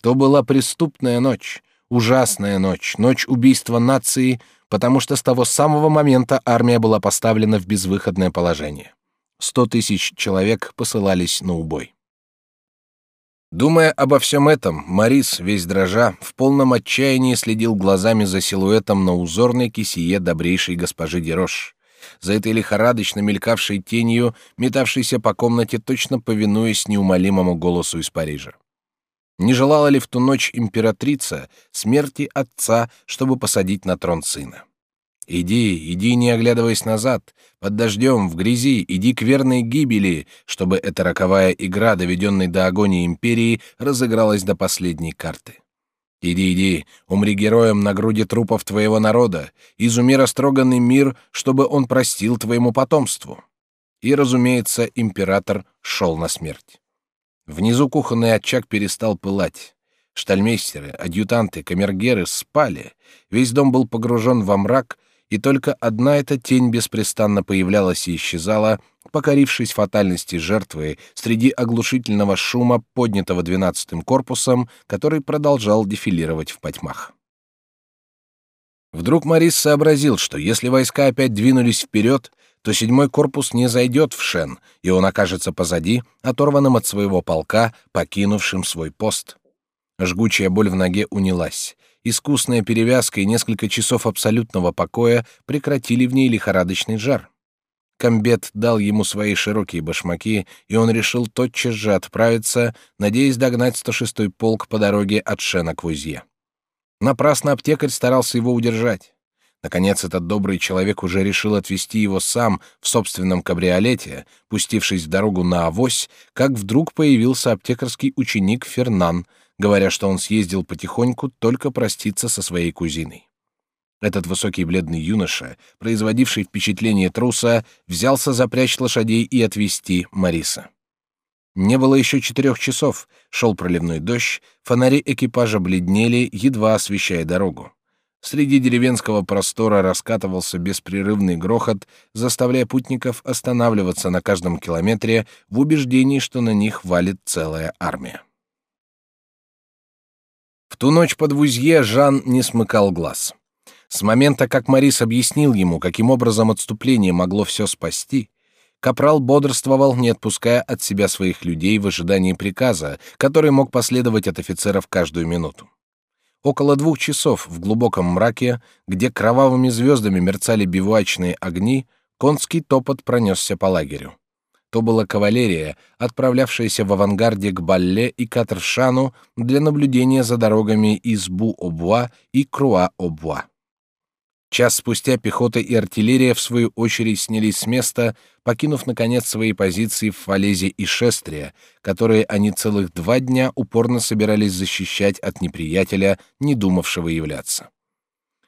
То была преступная ночь, ужасная ночь, ночь убийства нации, потому что с того самого момента армия была поставлена в безвыходное положение. Сто тысяч человек посылались на убой. Думая обо всем этом, Морис, весь дрожа, в полном отчаянии следил глазами за силуэтом на узорной кисее добрейшей госпожи Дерош, за этой лихорадочно мелькавшей тенью, метавшейся по комнате, точно повинуясь неумолимому голосу из Парижа. Не желала ли в ту ночь императрица смерти отца, чтобы посадить на трон сына? Иди, иди, не оглядываясь назад, под дождем, в грязи, иди к верной гибели, чтобы эта роковая игра, доведенной до агонии империи, разыгралась до последней карты. Иди, иди, умри героем на груди трупов твоего народа, изуми растроганный мир, чтобы он простил твоему потомству. И, разумеется, император шел на смерть. Внизу кухонный очаг перестал пылать. Штальмейстеры, адъютанты, камергеры спали. Весь дом был погружен во мрак, и только одна эта тень беспрестанно появлялась и исчезала, покорившись фатальности жертвы среди оглушительного шума, поднятого двенадцатым корпусом, который продолжал дефилировать в потьмах. Вдруг Морис сообразил, что если войска опять двинулись вперед, то седьмой корпус не зайдет в Шен, и он окажется позади, оторванным от своего полка, покинувшим свой пост. Жгучая боль в ноге унялась. Искусная перевязка и несколько часов абсолютного покоя прекратили в ней лихорадочный жар. Комбет дал ему свои широкие башмаки, и он решил тотчас же отправиться, надеясь догнать 106-й полк по дороге от Шена к Вузье. Напрасно аптекарь старался его удержать. Наконец, этот добрый человек уже решил отвезти его сам в собственном кабриолете, пустившись в дорогу на авось, как вдруг появился аптекарский ученик Фернан, говоря, что он съездил потихоньку только проститься со своей кузиной. Этот высокий бледный юноша, производивший впечатление труса, взялся запрячь лошадей и отвезти Мариса. Не было еще четырех часов, шел проливной дождь, фонари экипажа бледнели, едва освещая дорогу. Среди деревенского простора раскатывался беспрерывный грохот, заставляя путников останавливаться на каждом километре в убеждении, что на них валит целая армия. Ту ночь под Вузье Жан не смыкал глаз. С момента, как Марис объяснил ему, каким образом отступление могло все спасти, Капрал бодрствовал, не отпуская от себя своих людей в ожидании приказа, который мог последовать от офицеров каждую минуту. Около двух часов в глубоком мраке, где кровавыми звездами мерцали бивуачные огни, конский топот пронесся по лагерю. То была кавалерия, отправлявшаяся в авангарде к Балле и Катршану для наблюдения за дорогами из Бу-Обуа и Круа-Обуа. Час спустя пехота и артиллерия в свою очередь снялись с места, покинув наконец свои позиции в Фалезе и Шестрия, которые они целых два дня упорно собирались защищать от неприятеля, не думавшего являться.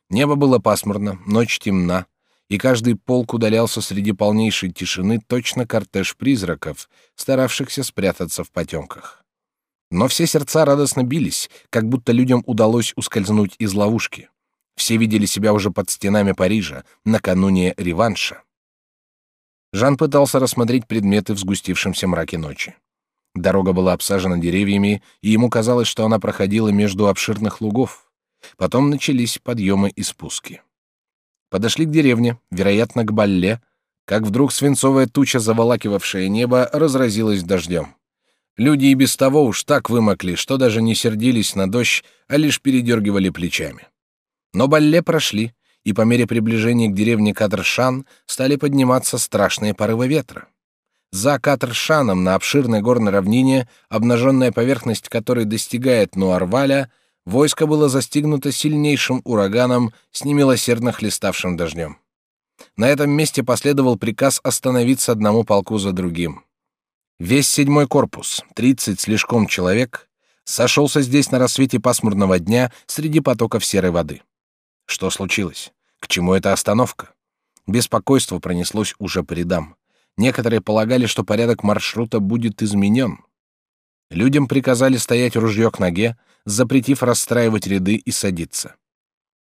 Небо было пасмурно, ночь темна, и каждый полк удалялся среди полнейшей тишины точно кортеж призраков, старавшихся спрятаться в потемках. Но все сердца радостно бились, как будто людям удалось ускользнуть из ловушки. Все видели себя уже под стенами Парижа, накануне реванша. Жан пытался рассмотреть предметы в сгустившемся мраке ночи. Дорога была обсажена деревьями, и ему казалось, что она проходила между обширных лугов. Потом начались подъемы и спуски. Подошли к деревне, вероятно, к Балле, как вдруг свинцовая туча, заволакивавшая небо, разразилась дождем. Люди и без того уж так вымокли, что даже не сердились на дождь, а лишь передергивали плечами. Но Балле прошли, и по мере приближения к деревне Катршан стали подниматься страшные порывы ветра. За Катршаном на обширной горной равнине, обнаженная поверхность которой достигает Нуарваля, войско было застигнуто сильнейшим ураганом с немилосердно хлеставшим дождем. На этом месте последовал приказ остановиться одному полку за другим. Весь седьмой корпус, тридцать слишком человек, сошелся здесь на рассвете пасмурного дня среди потоков серой воды. Что случилось? К чему эта остановка? Беспокойство пронеслось уже по рядам. Некоторые полагали, что порядок маршрута будет изменен. Людям приказали стоять ружье к ноге, запретив расстраивать ряды и садиться.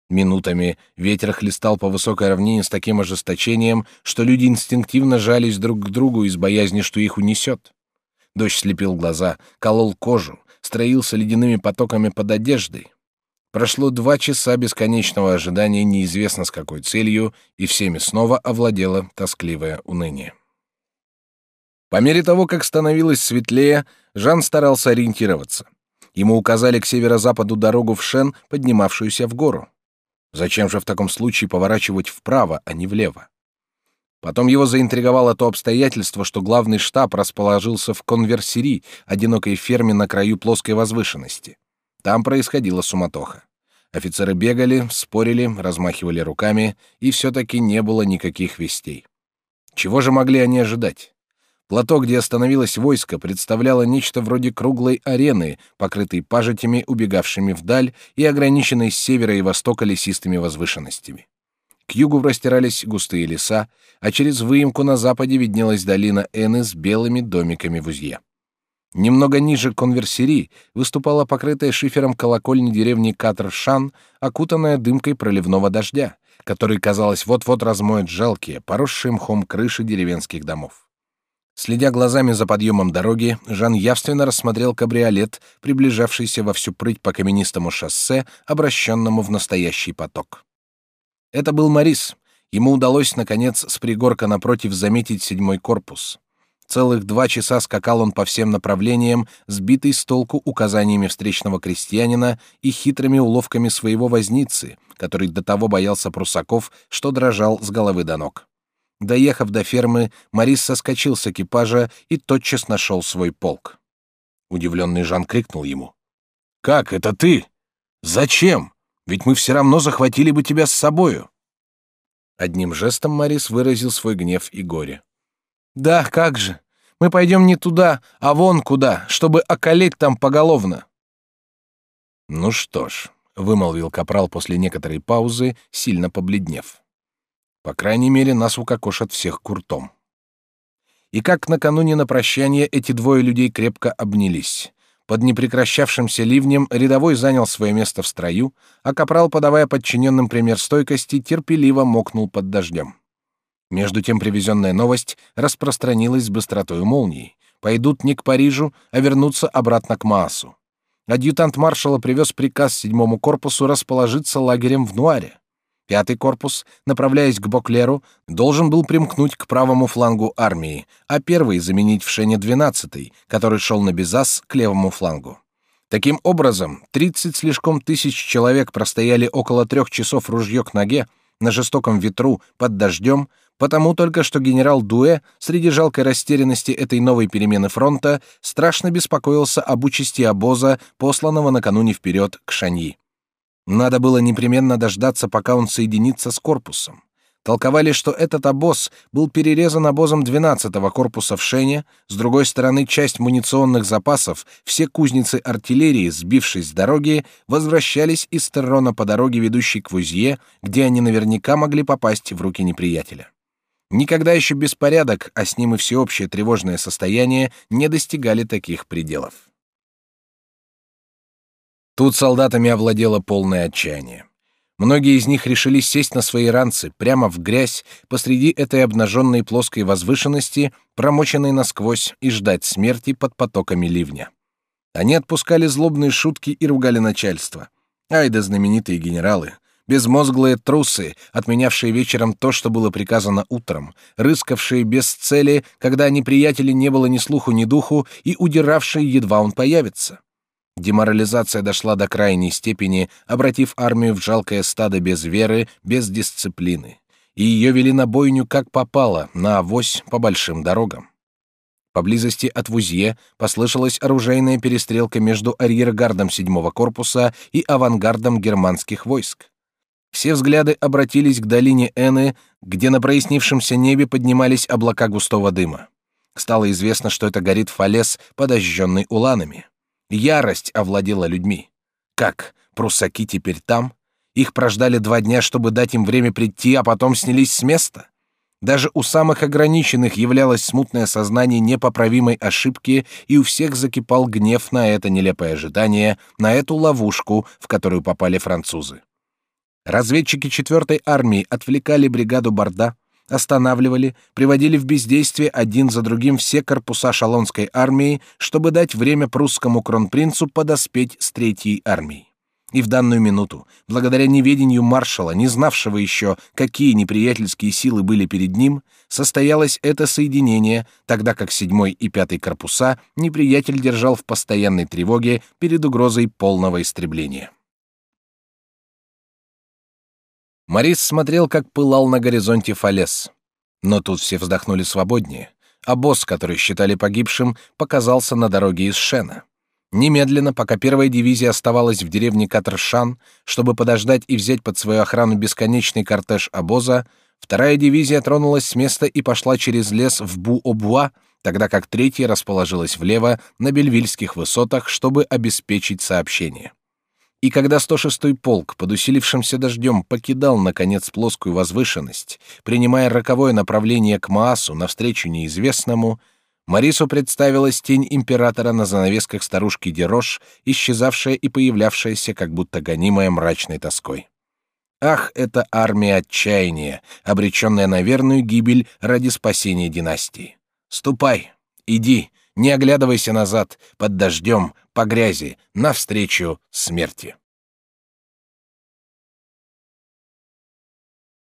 Минутами ветер хлестал по высокой равнине с таким ожесточением, что люди инстинктивно жались друг к другу из боязни, что их унесет. Дождь слепил глаза, колол кожу, строился ледяными потоками под одеждой. Прошло два часа бесконечного ожидания неизвестно с какой целью, и всеми снова овладело тоскливое уныние. По мере того, как становилось светлее, Жан старался ориентироваться. Ему указали к северо-западу дорогу в Шен, поднимавшуюся в гору. Зачем же в таком случае поворачивать вправо, а не влево? Потом его заинтриговало то обстоятельство, что главный штаб расположился в Конверсери, одинокой ферме на краю плоской возвышенности. Там происходила суматоха. Офицеры бегали, спорили, размахивали руками, и все-таки не было никаких вестей. Чего же могли они ожидать? Плато, где остановилось войско, представляло нечто вроде круглой арены, покрытой пажитями, убегавшими вдаль и ограниченной с севера и востока лесистыми возвышенностями. К югу простирались густые леса, а через выемку на западе виднелась долина Эны с белыми домиками в узье. Немного ниже конверсери выступала покрытая шифером колокольня деревни Катршан, окутанная дымкой проливного дождя, который, казалось, вот-вот размоет жалкие, поросшие мхом крыши деревенских домов. Следя глазами за подъемом дороги, Жан явственно рассмотрел кабриолет, приближавшийся во всю прыть по каменистому шоссе, обращенному в настоящий поток. Это был Марис. Ему удалось, наконец, с пригорка напротив заметить седьмой корпус — Целых два часа скакал он по всем направлениям, сбитый с толку указаниями встречного крестьянина и хитрыми уловками своего возницы, который до того боялся прусаков, что дрожал с головы до ног. Доехав до фермы, Морис соскочил с экипажа и тотчас нашел свой полк. Удивленный Жан крикнул ему. «Как это ты? Зачем? Ведь мы все равно захватили бы тебя с собою». Одним жестом Морис выразил свой гнев и горе. Да, как же. Мы пойдем не туда, а вон куда, чтобы околеть там поголовно. Ну что ж, вымолвил капрал после некоторой паузы, сильно побледнев. По крайней мере, нас укокошат всех куртом. И как накануне на прощание эти двое людей крепко обнялись. Под непрекращавшимся ливнем рядовой занял свое место в строю, а капрал, подавая подчиненным пример стойкости, терпеливо мокнул под дождем. Между тем привезенная новость распространилась с быстротой молнии. Пойдут не к Парижу, а вернутся обратно к Маасу. Адъютант маршала привез приказ седьмому корпусу расположиться лагерем в Нуаре. Пятый корпус, направляясь к Боклеру, должен был примкнуть к правому флангу армии, а первый заменить в Шене двенадцатый, который шел на Безас к левому флангу. Таким образом, тридцать слишком тысяч человек простояли около трех часов ружье к ноге, на жестоком ветру, под дождем, потому только что генерал Дуэ среди жалкой растерянности этой новой перемены фронта страшно беспокоился об участи обоза, посланного накануне вперед к Шаньи. Надо было непременно дождаться, пока он соединится с корпусом. Толковали, что этот обоз был перерезан обозом 12-го корпуса в Шене, с другой стороны часть муниционных запасов, все кузницы артиллерии, сбившись с дороги, возвращались из Террона по дороге, ведущей к Вузье, где они наверняка могли попасть в руки неприятеля. Никогда еще беспорядок, а с ним и всеобщее тревожное состояние не достигали таких пределов. Тут солдатами овладело полное отчаяние. Многие из них решили сесть на свои ранцы прямо в грязь посреди этой обнаженной плоской возвышенности, промоченной насквозь, и ждать смерти под потоками ливня. Они отпускали злобные шутки и ругали начальство. Ай да знаменитые генералы, безмозглые трусы, отменявшие вечером то, что было приказано утром, рыскавшие без цели, когда неприятеля не было ни слуху, ни духу, и удиравшие, едва он появится. Деморализация дошла до крайней степени, обратив армию в жалкое стадо без веры, без дисциплины. И ее вели на бойню как попало, на авось по большим дорогам. Поблизости от Вузье послышалась оружейная перестрелка между арьергардом седьмого корпуса и авангардом германских войск. Все взгляды обратились к долине Эны, где на прояснившемся небе поднимались облака густого дыма. Стало известно, что это горит фалес, подожженный уланами. Ярость овладела людьми. Как? Прусаки теперь там? Их прождали два дня, чтобы дать им время прийти, а потом снялись с места? Даже у самых ограниченных являлось смутное сознание непоправимой ошибки, и у всех закипал гнев на это нелепое ожидание, на эту ловушку, в которую попали французы. Разведчики 4-й армии отвлекали бригаду Борда, останавливали, приводили в бездействие один за другим все корпуса шалонской армии, чтобы дать время прусскому кронпринцу подоспеть с Третьей армией. И в данную минуту, благодаря неведению маршала, не знавшего еще, какие неприятельские силы были перед ним, состоялось это соединение, тогда как седьмой и пятый корпуса неприятель держал в постоянной тревоге перед угрозой полного истребления. Морис смотрел, как пылал на горизонте Фалес. Но тут все вздохнули свободнее, а босс, который считали погибшим, показался на дороге из Шена. Немедленно, пока первая дивизия оставалась в деревне Катршан, чтобы подождать и взять под свою охрану бесконечный кортеж обоза, вторая дивизия тронулась с места и пошла через лес в Бу-Обуа, тогда как третья расположилась влево на Бельвильских высотах, чтобы обеспечить сообщение. И когда 106-й полк под усилившимся дождем покидал, наконец, плоскую возвышенность, принимая роковое направление к Маасу навстречу неизвестному, Марису представилась тень императора на занавесках старушки Дерош, исчезавшая и появлявшаяся, как будто гонимая мрачной тоской. Ах, это армия отчаяния, обреченная на верную гибель ради спасения династии. Ступай, иди, не оглядывайся назад, под дождем, по грязи, навстречу смерти.